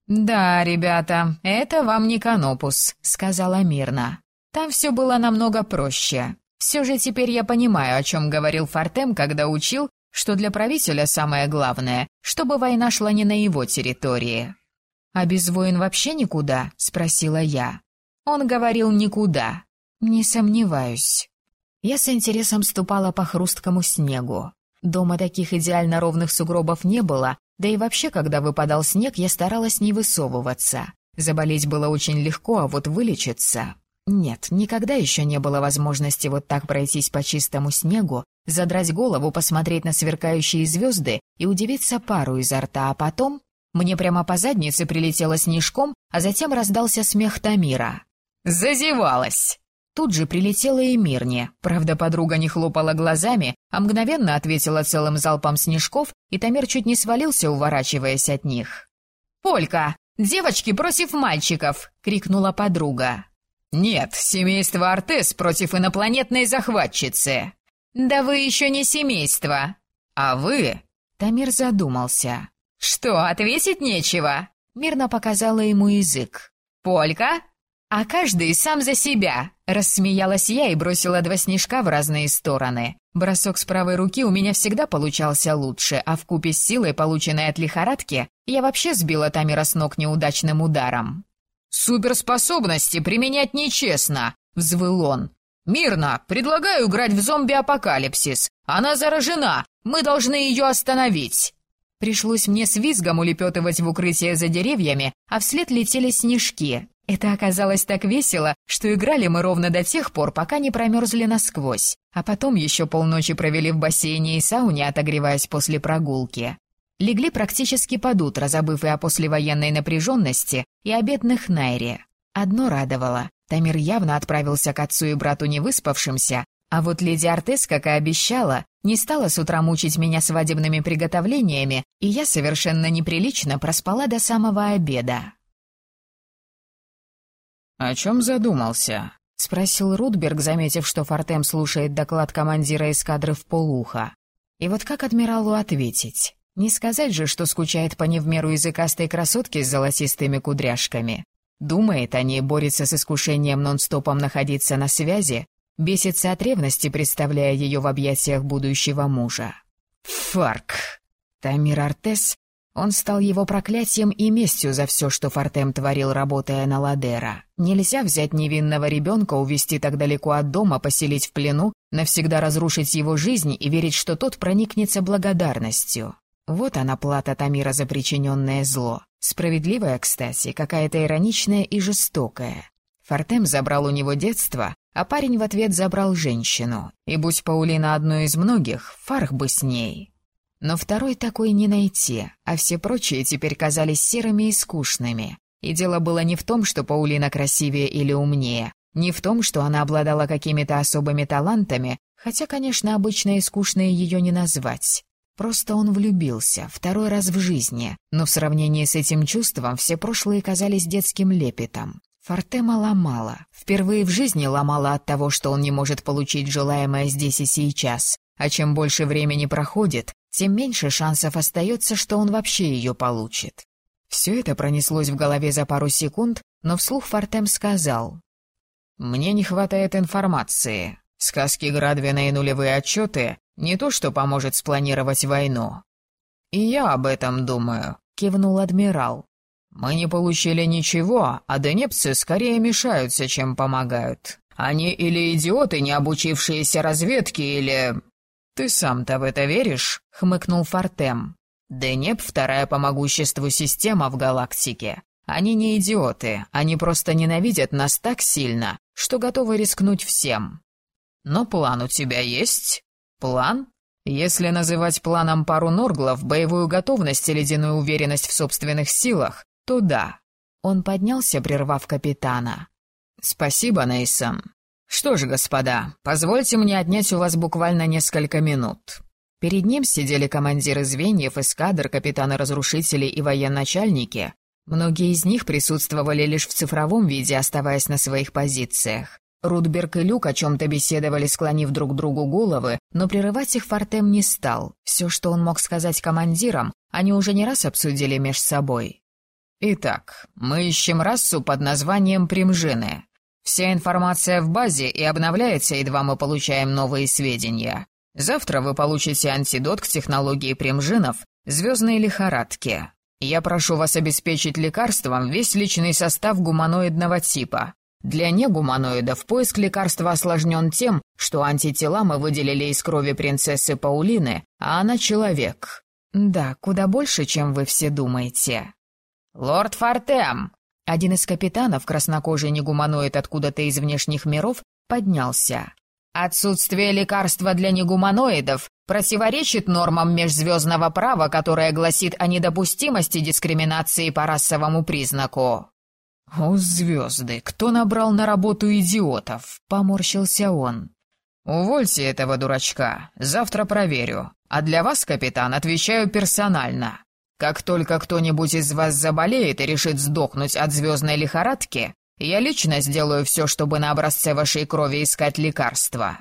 «Да, ребята, это вам не Канопус», — сказала мирно. «Там все было намного проще. Все же теперь я понимаю, о чем говорил Фортем, когда учил, что для правителя самое главное, чтобы война шла не на его территории». «А без войн вообще никуда?» — спросила я. Он говорил «никуда». «Не сомневаюсь». Я с интересом ступала по хрусткому снегу. Дома таких идеально ровных сугробов не было, да и вообще, когда выпадал снег, я старалась не высовываться. Заболеть было очень легко, а вот вылечиться... Нет, никогда еще не было возможности вот так пройтись по чистому снегу, задрать голову, посмотреть на сверкающие звезды и удивиться пару изо рта, а потом... Мне прямо по заднице прилетело снежком, а затем раздался смех Тамира. «Зазевалась!» Тут же прилетела и Мирне. Правда, подруга не хлопала глазами, а мгновенно ответила целым залпом снежков, и Тамир чуть не свалился, уворачиваясь от них. «Полька! Девочки против мальчиков!» — крикнула подруга. «Нет, семейство Артес против инопланетной захватчицы!» «Да вы еще не семейство!» «А вы?» Тамир задумался. «Что, ответить нечего?» Мирно показала ему язык. «Полька, «А каждый сам за себя!» — рассмеялась я и бросила два снежка в разные стороны. Бросок с правой руки у меня всегда получался лучше, а в купе с силой, полученной от лихорадки, я вообще сбила Тамира с ног неудачным ударом. «Суперспособности применять нечестно!» — взвыл он. «Мирно! Предлагаю играть в зомби-апокалипсис! Она заражена! Мы должны ее остановить!» Пришлось мне с визгом улепетывать в укрытие за деревьями, а вслед летели снежки. Это оказалось так весело, что играли мы ровно до тех пор, пока не промерзли насквозь, а потом еще полночи провели в бассейне и сауне, отогреваясь после прогулки. Легли практически под утро, забыв и о послевоенной напряженности, и о бедных Найре. Одно радовало. Тамир явно отправился к отцу и брату невыспавшимся, А вот леди Артес, как и обещала, не стала с утра мучить меня свадебными приготовлениями, и я совершенно неприлично проспала до самого обеда. «О чем задумался?» — спросил Рудберг, заметив, что Фортем слушает доклад командира эскадры в полуха. И вот как адмиралу ответить? Не сказать же, что скучает по не в меру языкастой красотке с золотистыми кудряшками. Думает о ней, борется с искушением нон-стопом находиться на связи, Бесится от ревности, представляя ее в объятиях будущего мужа. Фарк! Тамир Артес, он стал его проклятием и местью за все, что Фортем творил, работая на Ладера. Нельзя взять невинного ребенка, увести так далеко от дома, поселить в плену, навсегда разрушить его жизнь и верить, что тот проникнется благодарностью. Вот она плата Тамира за причиненное зло. Справедливая, кстати, какая-то ироничная и жестокая. Фортем забрал у него детство, а парень в ответ забрал женщину. И будь Паулина одной из многих, Фарх бы с ней. Но второй такой не найти, а все прочие теперь казались серыми и скучными. И дело было не в том, что Паулина красивее или умнее, не в том, что она обладала какими-то особыми талантами, хотя, конечно, обычно и скучные ее не назвать. Просто он влюбился, второй раз в жизни, но в сравнении с этим чувством все прошлые казались детским лепетом. Фортема ломала. Впервые в жизни ломала от того, что он не может получить желаемое здесь и сейчас. А чем больше времени проходит, тем меньше шансов остается, что он вообще ее получит. Все это пронеслось в голове за пару секунд, но вслух Фортем сказал. «Мне не хватает информации. Сказки Градвина и нулевые отчеты — не то, что поможет спланировать войну». «И я об этом думаю», — кивнул адмирал. «Мы не получили ничего, а денепцы скорее мешаются, чем помогают. Они или идиоты, не обучившиеся разведке, или...» «Ты сам-то в это веришь?» — хмыкнул Фортем. «Денеп — вторая по могуществу система в галактике. Они не идиоты, они просто ненавидят нас так сильно, что готовы рискнуть всем. Но план у тебя есть? План? Если называть планом пару Норглов, боевую готовность и ледяную уверенность в собственных силах, «Туда». Он поднялся, прервав капитана. «Спасибо, Нейсон. Что ж, господа, позвольте мне отнять у вас буквально несколько минут». Перед ним сидели командиры звеньев, эскадр, капитаны-разрушители и военачальники. Многие из них присутствовали лишь в цифровом виде, оставаясь на своих позициях. Рудберг и Люк о чем-то беседовали, склонив друг другу головы, но прерывать их Фортем не стал. Все, что он мог сказать командирам, они уже не раз обсудили меж собой. Итак, мы ищем расу под названием Примжины. Вся информация в базе и обновляется, едва мы получаем новые сведения. Завтра вы получите антидот к технологии Примжинов «Звездные лихорадки». Я прошу вас обеспечить лекарством весь личный состав гуманоидного типа. Для негуманоидов поиск лекарства осложнен тем, что антитела мы выделили из крови принцессы Паулины, а она человек. Да, куда больше, чем вы все думаете. «Лорд Фортем!» Один из капитанов, краснокожий негуманоид откуда-то из внешних миров, поднялся. «Отсутствие лекарства для негуманоидов противоречит нормам межзвездного права, которое гласит о недопустимости дискриминации по расовому признаку». «О, звезды! Кто набрал на работу идиотов?» — поморщился он. «Увольте этого дурачка. Завтра проверю. А для вас, капитан, отвечаю персонально. Как только кто-нибудь из вас заболеет и решит сдохнуть от звездной лихорадки, я лично сделаю все, чтобы на образце вашей крови искать лекарства».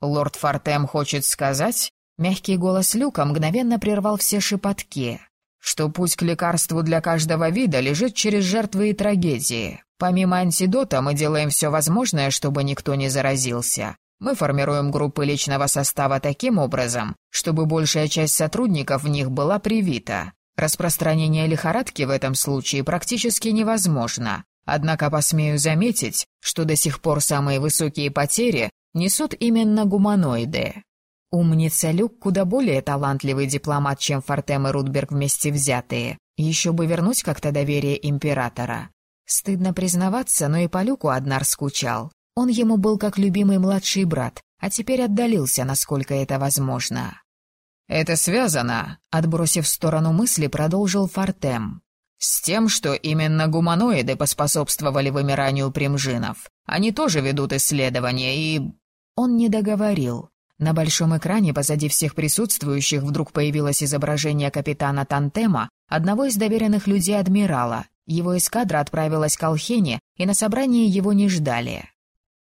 Лорд Фортем хочет сказать, мягкий голос Люка мгновенно прервал все шепотки, что путь к лекарству для каждого вида лежит через жертвы и трагедии. Помимо антидота мы делаем все возможное, чтобы никто не заразился. Мы формируем группы личного состава таким образом, чтобы большая часть сотрудников в них была привита. Распространение лихорадки в этом случае практически невозможно. Однако посмею заметить, что до сих пор самые высокие потери несут именно гуманоиды. Умница Люк куда более талантливый дипломат, чем Фортем и Рудберг вместе взятые. Еще бы вернуть как-то доверие императора. Стыдно признаваться, но и по Люку Аднар скучал. Он ему был как любимый младший брат, а теперь отдалился, насколько это возможно. «Это связано», — отбросив в сторону мысли, продолжил Фортем. «С тем, что именно гуманоиды поспособствовали вымиранию примжинов. Они тоже ведут исследования и...» Он не договорил. На большом экране позади всех присутствующих вдруг появилось изображение капитана Тантема, одного из доверенных людей адмирала. Его эскадра отправилась к Алхене, и на собрании его не ждали.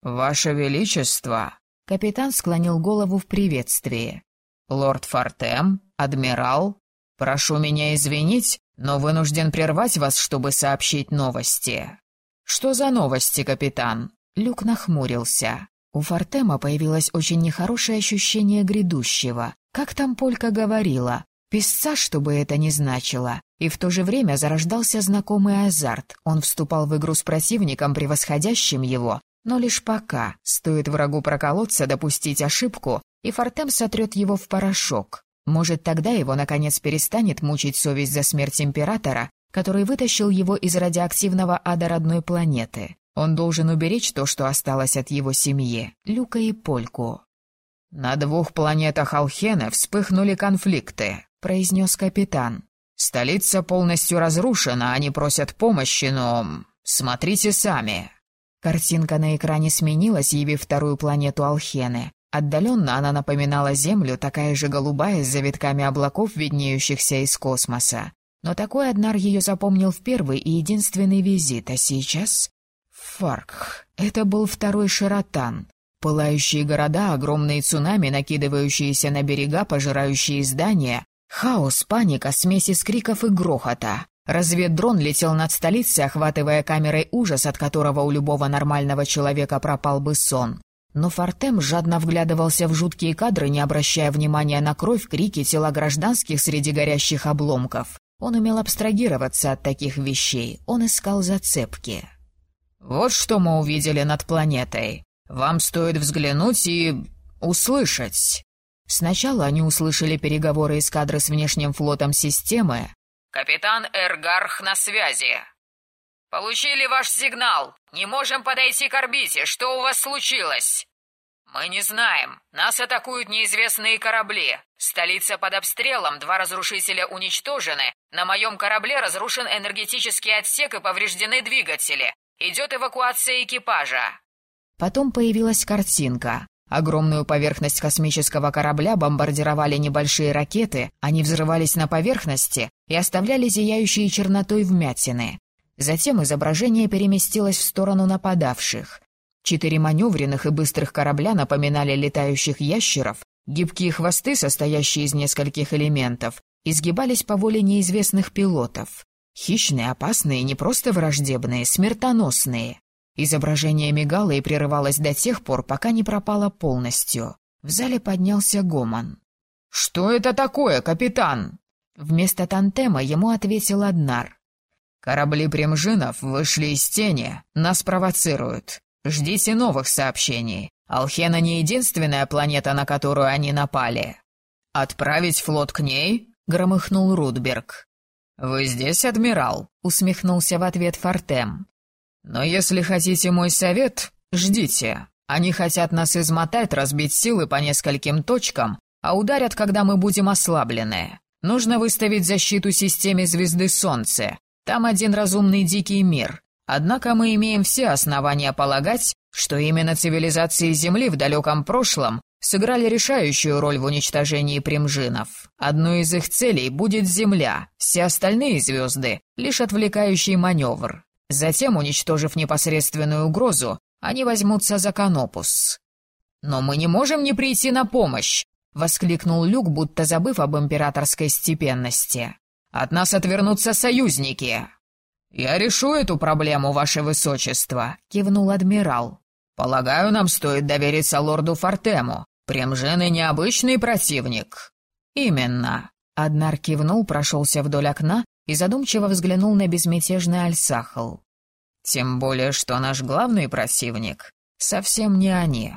«Ваше Величество!» Капитан склонил голову в приветствии. «Лорд Фортем, адмирал, прошу меня извинить, но вынужден прервать вас, чтобы сообщить новости». «Что за новости, капитан?» Люк нахмурился. У Фортема появилось очень нехорошее ощущение грядущего. Как там Полька говорила? Песца, чтобы это не значило. И в то же время зарождался знакомый азарт. Он вступал в игру с противником, превосходящим его. Но лишь пока. Стоит врагу проколоться, допустить ошибку, и Фортем сотрет его в порошок. Может, тогда его, наконец, перестанет мучить совесть за смерть императора, который вытащил его из радиоактивного ада родной планеты. Он должен уберечь то, что осталось от его семьи, Люка и Польку. «На двух планетах Алхена вспыхнули конфликты», — произнес капитан. «Столица полностью разрушена, они просят помощи, но... Смотрите сами». Картинка на экране сменилась, явив вторую планету Алхены. Отдаленно она напоминала Землю, такая же голубая, с завитками облаков, виднеющихся из космоса. Но такой Аднар ее запомнил в первый и единственный визит, а сейчас Фарк. Это был второй Шаратан. Пылающие города, огромные цунами, накидывающиеся на берега, пожирающие здания. Хаос, паника, смесь из криков и грохота. Разведдрон летел над столицей, охватывая камерой ужас, от которого у любого нормального человека пропал бы сон. Но Фортем жадно вглядывался в жуткие кадры, не обращая внимания на кровь, крики, тела гражданских среди горящих обломков. Он умел абстрагироваться от таких вещей, он искал зацепки. «Вот что мы увидели над планетой. Вам стоит взглянуть и... услышать». Сначала они услышали переговоры эскадры с внешним флотом системы. «Капитан Эргарх на связи». «Получили ваш сигнал. Не можем подойти к орбите. Что у вас случилось?» «Мы не знаем. Нас атакуют неизвестные корабли. Столица под обстрелом, два разрушителя уничтожены. На моем корабле разрушен энергетический отсек и повреждены двигатели. Идет эвакуация экипажа». Потом появилась картинка. Огромную поверхность космического корабля бомбардировали небольшие ракеты, они взрывались на поверхности и оставляли зияющие чернотой вмятины. Затем изображение переместилось в сторону нападавших. Четыре маневренных и быстрых корабля напоминали летающих ящеров, гибкие хвосты, состоящие из нескольких элементов, изгибались по воле неизвестных пилотов. Хищные, опасные, не просто враждебные, смертоносные. Изображение мигало и прерывалось до тех пор, пока не пропало полностью. В зале поднялся гомон. «Что это такое, капитан?» Вместо тантема ему ответил Аднар. «Корабли Примжинов вышли из тени, нас провоцируют. Ждите новых сообщений. Алхена не единственная планета, на которую они напали. Отправить флот к ней?» — громыхнул Рудберг. «Вы здесь, адмирал?» — усмехнулся в ответ Фортем. «Но если хотите мой совет, ждите. Они хотят нас измотать, разбить силы по нескольким точкам, а ударят, когда мы будем ослаблены. Нужно выставить защиту системе звезды Солнце. Там один разумный дикий мир. Однако мы имеем все основания полагать, что именно цивилизации Земли в далеком прошлом сыграли решающую роль в уничтожении примжинов. Одной из их целей будет Земля, все остальные звезды — лишь отвлекающий маневр. Затем, уничтожив непосредственную угрозу, они возьмутся за Канопус. «Но мы не можем не прийти на помощь!» — воскликнул Люк, будто забыв об императорской степенности. «От нас отвернутся союзники!» «Я решу эту проблему, ваше высочество», — кивнул адмирал. «Полагаю, нам стоит довериться лорду Фортему. Премжены необычный противник». «Именно». Аднар кивнул, прошелся вдоль окна и задумчиво взглянул на безмятежный Альсахал. «Тем более, что наш главный противник совсем не они.